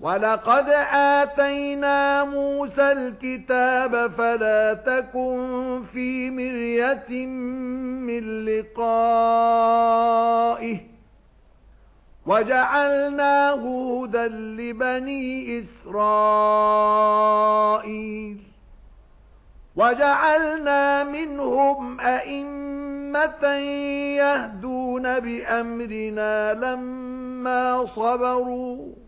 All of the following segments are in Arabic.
وَلَقَدْ آتَيْنَا مُوسَى الْكِتَابَ فَلَا تَكُن فِي مِرْيَةٍ مِّن لِّقَائِهِ وَجَعَلْنَاهُ هُدًى لِّبَنِي إِسْرَائِيلَ وَجَعَلْنَا مِنْهُمْ أَئِمَّةً يَهْدُونَ بِأَمْرِنَا لَمَّا صَبَرُوا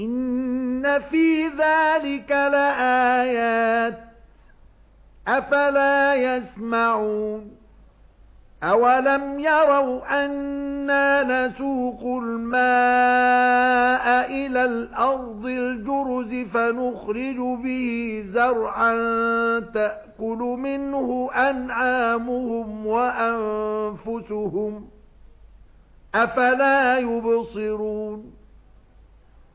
إِنَّ فِي ذَلِكَ لَآيَاتٍ أَفَلَا يَسْمَعُونَ أَوَلَمْ يَرَوْا أَنَّا نَسُوقُ الْمَاءَ إِلَى الْأَرْضِ الْجُرُزِ فَنُخْرِجُ بِهِ زَرْعًا تَأْكُلُ مِنْهُ أَنْعَامُهُمْ وَأَنْفُسُهُمْ أَفَلَا يُبْصِرُونَ